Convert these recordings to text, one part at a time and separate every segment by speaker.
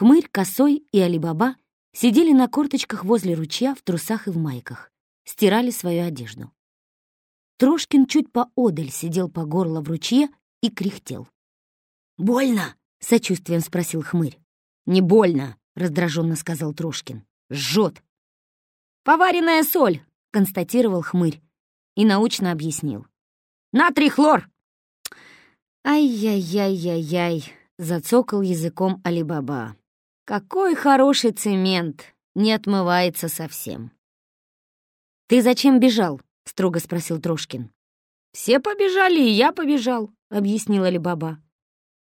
Speaker 1: Хмырь, Косой и Алибаба сидели на корточках возле ручья в трусах и в майках, стирали свою одежду. Трошкин чуть поодаль сидел по горло в ручье и кряхтел.
Speaker 2: «Больно?»
Speaker 1: — сочувствием спросил Хмырь.
Speaker 2: «Не больно», —
Speaker 1: раздраженно сказал Трошкин.
Speaker 2: «Жжет».
Speaker 1: «Поваренная соль», — констатировал Хмырь и научно объяснил.
Speaker 2: «Натрий хлор!»
Speaker 1: «Ай-яй-яй-яй-яй», — зацокал языком Алибаба. «Какой хороший цемент! Не отмывается совсем». «Ты зачем бежал?» — строго спросил Трошкин.
Speaker 2: «Все побежали, и я побежал», — объяснила Алибаба.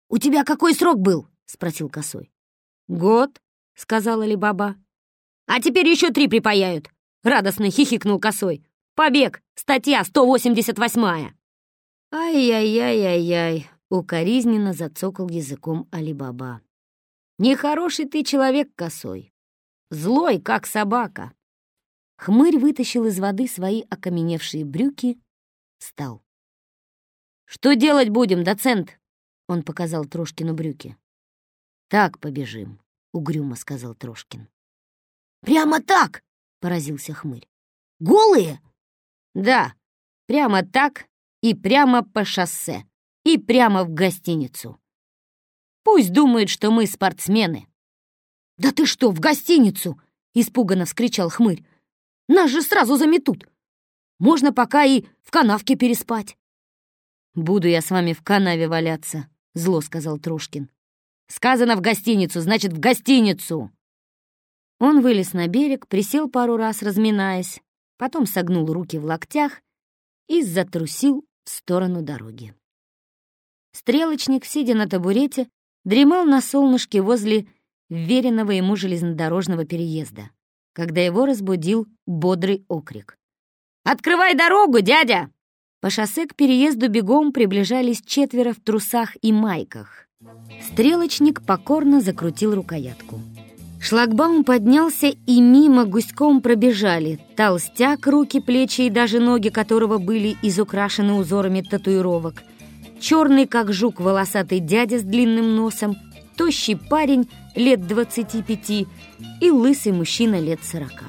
Speaker 1: «У тебя какой срок был?» — спросил Косой.
Speaker 2: «Год», — сказала Алибаба.
Speaker 1: «А теперь еще три припаяют», — радостно хихикнул Косой. «Побег! Статья 188-я!» «Ай-яй-яй-яй-яй!» — укоризненно зацокал языком Алибаба. «Нехороший ты человек, Косой. Злой, как собака». Хмырь вытащил из воды свои окаменевшие брюки, встал. «Что делать будем, доцент?» — он показал Трошкину брюки. «Так побежим», — угрюмо сказал Трошкин.
Speaker 2: «Прямо так?» — поразился Хмырь. «Голые?»
Speaker 1: «Да, прямо так и прямо по шоссе, и прямо в гостиницу. Пусть думают, что мы спортсмены».
Speaker 2: «Да ты что, в гостиницу?» — испуганно вскричал Хмырь. «Нас же сразу заметут. Можно пока и в канавке переспать».
Speaker 1: «Буду я с вами в канаве валяться», — зло сказал Трошкин. «Сказано в гостиницу, значит, в гостиницу!» Он вылез на берег, присел пару раз, разминаясь, потом согнул руки в локтях и затрусил в сторону дороги. Стрелочник, сидя на табурете, дремал на солнышке возле веренного ему железнодорожного переезда, когда его разбудил бодрый окрик. «Открывай дорогу, дядя!» По шоссе к переезду бегом приближались четверо в трусах и майках. Стрелочник покорно закрутил рукоятку. Шлагбаум поднялся, и мимо гуськом пробежали толстяк, руки, плечи и даже ноги которого были изукрашены узорами татуировок, черный, как жук, волосатый дядя с длинным носом, тощий парень лет двадцати пяти и лысый мужчина лет сорока.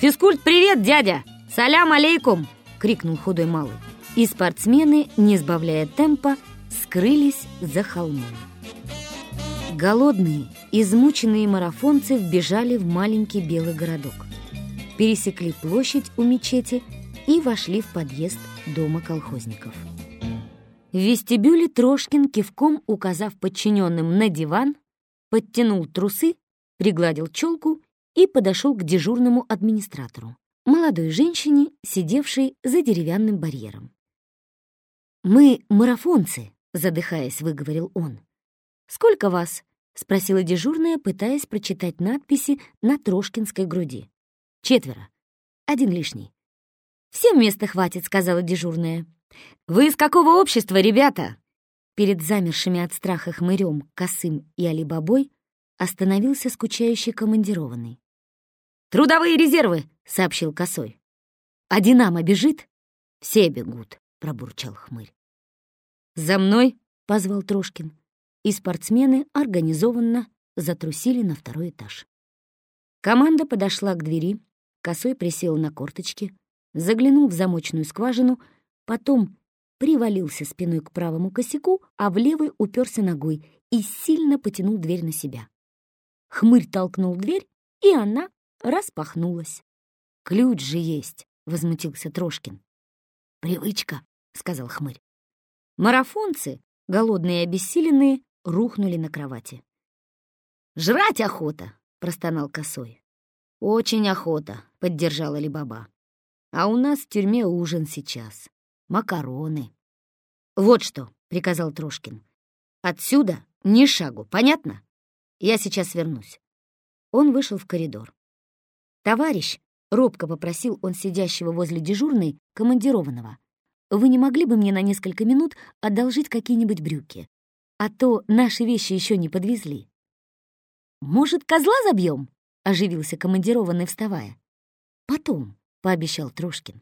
Speaker 1: «Физкульт, привет, дядя! Салям алейкум!» — крикнул худой малый. И спортсмены, не сбавляя темпа, скрылись за холмом. Голодные, измученные марафонцы вбежали в маленький белый городок, пересекли площадь у мечети и вошли в подъезд дома колхозников. В вестибюле Трошкин, кивком указав подчиненным на диван, подтянул трусы, пригладил челку и подошел к дежурному администратору, молодой женщине, сидевшей за деревянным барьером. «Мы марафонцы», — задыхаясь, выговорил он. «Сколько вас?» — спросила дежурная, пытаясь прочитать надписи на Трошкинской груди. «Четверо. Один лишний». «Всем места хватит», — сказала дежурная. «Вы из какого общества, ребята?» Перед замершими от страха хмырем, косым и алибабой остановился скучающий командированный. «Трудовые резервы!» — сообщил косой. «А Динамо бежит?» «Все бегут», — пробурчал хмырь. «За мной!» — позвал Трошкин и спортсмены организованно затрусили на второй этаж. Команда подошла к двери, косой присел на корточки, заглянул в замочную скважину, потом привалился спиной к правому косяку, а в левый уперся ногой и сильно потянул дверь на себя. Хмырь толкнул дверь, и она распахнулась. «Ключ же есть!» — возмутился Трошкин. «Привычка», — сказал Хмырь. Марафонцы, голодные и обессиленные, рухнули на кровати. «Жрать охота!» — простонал косой. «Очень охота!» — поддержала Либаба. «А у нас в тюрьме ужин сейчас. Макароны». «Вот что!» — приказал Трошкин. «Отсюда ни шагу, понятно? Я сейчас вернусь». Он вышел в коридор. «Товарищ!» — робко попросил он сидящего возле дежурной, командированного. «Вы не могли бы мне на несколько минут одолжить какие-нибудь брюки? а то наши вещи еще не подвезли. «Может, козла забьем?» — оживился командированный, вставая. «Потом», — пообещал Трошкин.